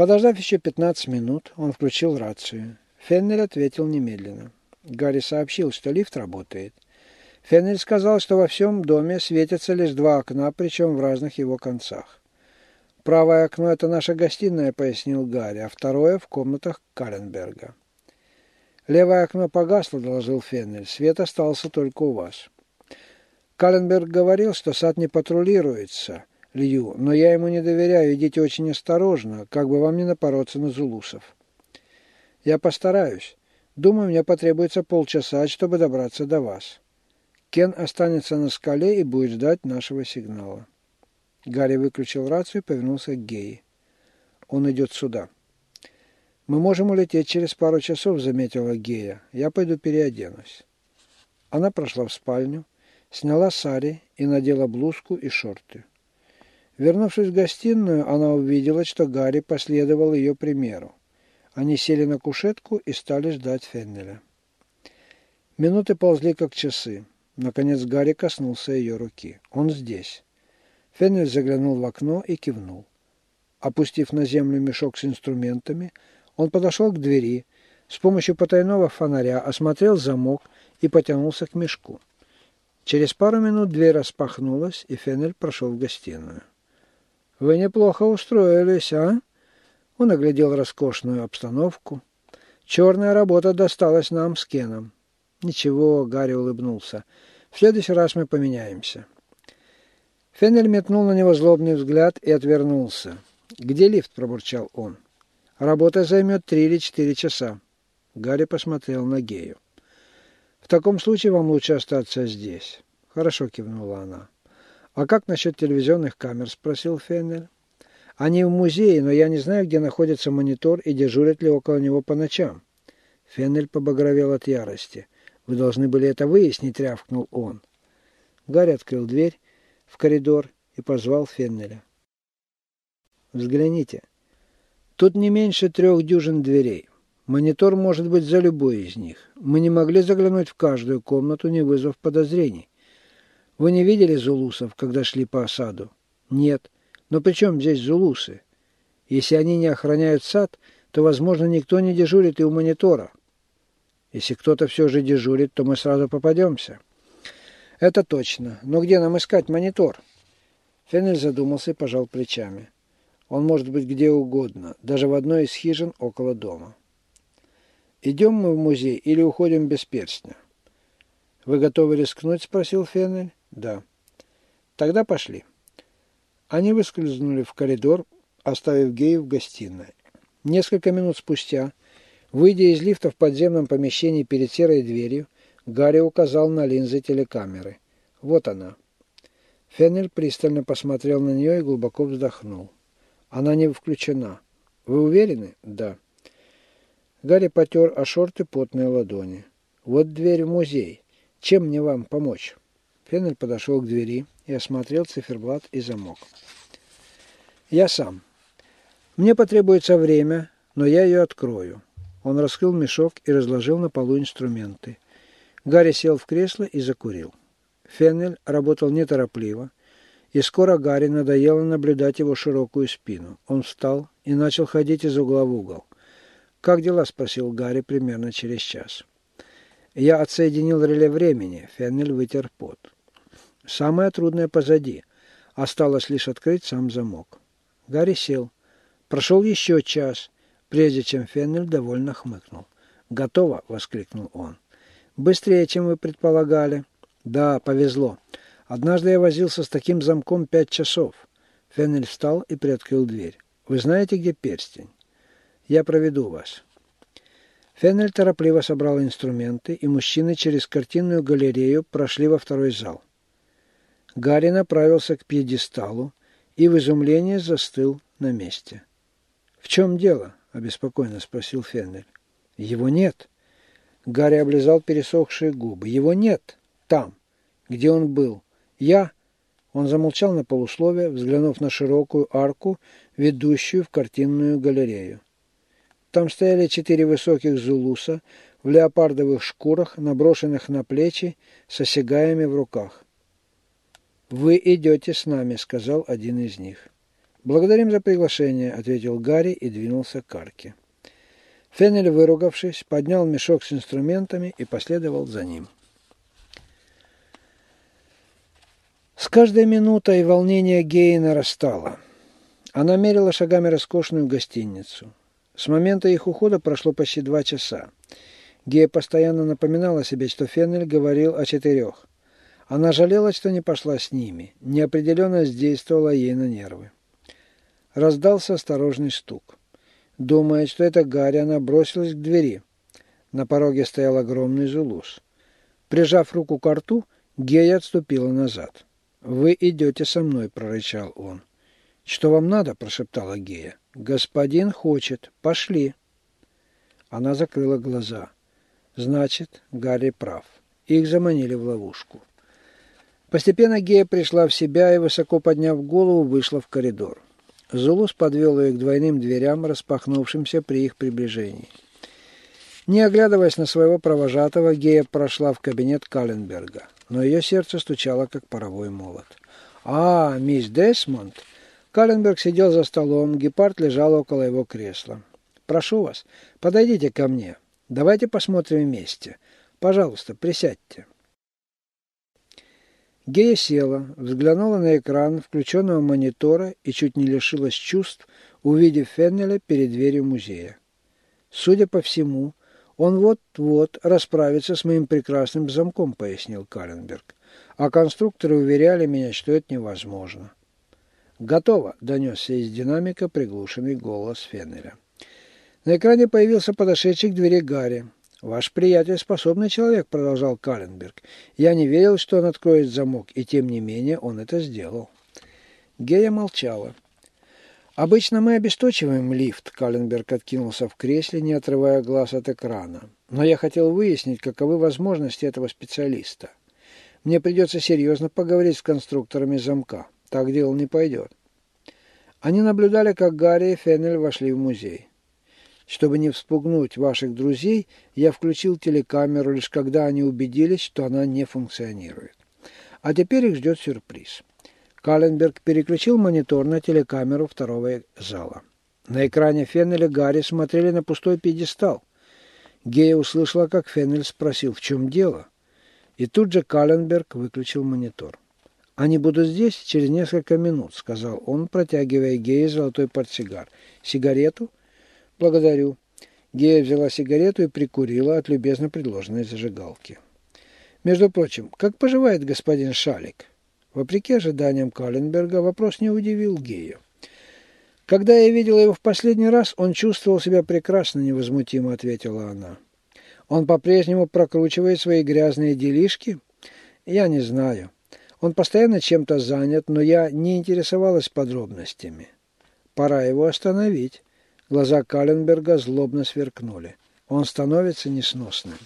Подождав еще 15 минут, он включил рацию. Феннель ответил немедленно. Гарри сообщил, что лифт работает. Феннель сказал, что во всем доме светятся лишь два окна, причем в разных его концах. «Правое окно – это наша гостиная», – пояснил Гарри, а второе – в комнатах Каленберга. «Левое окно погасло», – доложил Феннель. «Свет остался только у вас». Каленберг говорил, что сад не патрулируется, Лью, но я ему не доверяю, идите очень осторожно, как бы вам не напороться на зулусов. Я постараюсь. Думаю, мне потребуется полчаса, чтобы добраться до вас. Кен останется на скале и будет ждать нашего сигнала. Гарри выключил рацию и повернулся к Геи. Он идет сюда. «Мы можем улететь через пару часов», — заметила Гея. «Я пойду переоденусь». Она прошла в спальню, сняла сари и надела блузку и шорты. Вернувшись в гостиную, она увидела, что Гарри последовал ее примеру. Они сели на кушетку и стали ждать Феннеля. Минуты ползли, как часы. Наконец Гарри коснулся ее руки. Он здесь. Феннель заглянул в окно и кивнул. Опустив на землю мешок с инструментами, он подошел к двери, с помощью потайного фонаря осмотрел замок и потянулся к мешку. Через пару минут дверь распахнулась, и Феннель прошел в гостиную. «Вы неплохо устроились, а?» Он оглядел роскошную обстановку. «Черная работа досталась нам с Кеном». «Ничего», — Гарри улыбнулся. «В следующий раз мы поменяемся». Феннель метнул на него злобный взгляд и отвернулся. «Где лифт?» – пробурчал он. «Работа займет три или четыре часа». Гарри посмотрел на Гею. «В таком случае вам лучше остаться здесь». «Хорошо», – кивнула она. «А как насчет телевизионных камер?» – спросил Феннель. «Они в музее, но я не знаю, где находится монитор и дежурят ли около него по ночам». Феннель побагровел от ярости. «Вы должны были это выяснить», – рявкнул он. Гарри открыл дверь в коридор и позвал Феннеля. «Взгляните. Тут не меньше трех дюжин дверей. Монитор может быть за любой из них. Мы не могли заглянуть в каждую комнату, не вызвав подозрений. Вы не видели зулусов, когда шли по осаду? Нет. Но при чем здесь зулусы? Если они не охраняют сад, то, возможно, никто не дежурит и у монитора. Если кто-то все же дежурит, то мы сразу попадемся. Это точно. Но где нам искать монитор? Феннель задумался и пожал плечами. Он может быть где угодно, даже в одной из хижин около дома. «Идем мы в музей или уходим без перстня?» «Вы готовы рискнуть?» – спросил Феннель. «Да». «Тогда пошли». Они выскользнули в коридор, оставив Гею в гостиной. Несколько минут спустя, выйдя из лифта в подземном помещении перед серой дверью, Гарри указал на линзы телекамеры. «Вот она». Феннель пристально посмотрел на нее и глубоко вздохнул. «Она не включена. Вы уверены?» «Да». Гарри потер о шорты потные ладони. «Вот дверь в музей. Чем мне вам помочь?» Феннель подошел к двери и осмотрел циферблат и замок. «Я сам. Мне потребуется время, но я ее открою». Он раскрыл мешок и разложил на полу инструменты. Гарри сел в кресло и закурил. Феннель работал неторопливо, и скоро Гарри надоело наблюдать его широкую спину. Он встал и начал ходить из угла в угол. «Как дела?» – спросил Гарри примерно через час. «Я отсоединил реле времени», – Феннель вытер пот. «Самое трудное позади. Осталось лишь открыть сам замок». Гарри сел. Прошел еще час, прежде чем Феннель довольно хмыкнул. «Готово!» – воскликнул он. Быстрее, чем вы предполагали. Да, повезло. Однажды я возился с таким замком пять часов. Феннель встал и приоткрыл дверь. Вы знаете, где перстень? Я проведу вас. Феннель торопливо собрал инструменты, и мужчины через картинную галерею прошли во второй зал. Гарри направился к пьедесталу и в изумлении застыл на месте. «В чем дело?» – обеспокоенно спросил Феннель. «Его нет». Гарри облизал пересохшие губы. Его нет там, где он был. Я... Он замолчал на полусловие, взглянув на широкую арку, ведущую в картинную галерею. Там стояли четыре высоких зулуса в леопардовых шкурах, наброшенных на плечи, с осягаями в руках. «Вы идете с нами», — сказал один из них. «Благодарим за приглашение», — ответил Гарри и двинулся к арке. Феннель, выругавшись, поднял мешок с инструментами и последовал за ним. С каждой минутой волнение Геи нарастало. Она мерила шагами роскошную гостиницу. С момента их ухода прошло почти два часа. Гея постоянно напоминала себе, что Феннель говорил о четырех. Она жалела, что не пошла с ними. Неопределенность действовала ей на нервы. Раздался осторожный стук. Думая, что это Гарри, она бросилась к двери. На пороге стоял огромный зулус. Прижав руку к рту, Гея отступила назад. «Вы идете со мной», — прорычал он. «Что вам надо?» – прошептала Гея. «Господин хочет. Пошли». Она закрыла глаза. Значит, Гарри прав. Их заманили в ловушку. Постепенно Гея пришла в себя и, высоко подняв голову, вышла в коридор. Зулус подвел ее к двойным дверям, распахнувшимся при их приближении. Не оглядываясь на своего провожатого, Гея прошла в кабинет Калленберга, но ее сердце стучало, как паровой молот. «А, мисс Десмонд!» Калленберг сидел за столом, гепард лежал около его кресла. «Прошу вас, подойдите ко мне. Давайте посмотрим вместе. Пожалуйста, присядьте». Гея села, взглянула на экран включенного монитора и чуть не лишилась чувств, увидев Феннеля перед дверью музея. Судя по всему, он вот-вот расправится с моим прекрасным замком, пояснил Каленберг. А конструкторы уверяли меня, что это невозможно. «Готово!» – донесся из динамика приглушенный голос Феннеля. На экране появился подошедший к двери Гарри. «Ваш приятель способный человек», – продолжал Каленберг. «Я не верил, что он откроет замок, и тем не менее он это сделал». Гея молчала. «Обычно мы обесточиваем лифт», – Каленберг откинулся в кресле, не отрывая глаз от экрана. «Но я хотел выяснить, каковы возможности этого специалиста. Мне придется серьезно поговорить с конструкторами замка». Так дело не пойдет. Они наблюдали, как Гарри и Феннель вошли в музей. Чтобы не вспугнуть ваших друзей, я включил телекамеру, лишь когда они убедились, что она не функционирует. А теперь их ждет сюрприз. Калленберг переключил монитор на телекамеру второго зала. На экране Феннель и Гарри смотрели на пустой пьедестал. Гея услышала, как Феннель спросил, в чем дело. И тут же Калленберг выключил монитор. «Они будут здесь через несколько минут», — сказал он, протягивая Гее золотой портсигар. «Сигарету?» «Благодарю». Гея взяла сигарету и прикурила от любезно предложенной зажигалки. «Между прочим, как поживает господин Шалик?» Вопреки ожиданиям Каленберга, вопрос не удивил Гею. «Когда я видела его в последний раз, он чувствовал себя прекрасно, невозмутимо», — ответила она. «Он по-прежнему прокручивает свои грязные делишки?» «Я не знаю». Он постоянно чем-то занят, но я не интересовалась подробностями. Пора его остановить. Глаза Каленберга злобно сверкнули. Он становится несносным.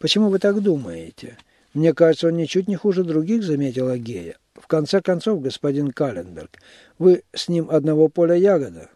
«Почему вы так думаете? Мне кажется, он ничуть не хуже других», — заметила Гея. «В конце концов, господин Каленберг, вы с ним одного поля ягода».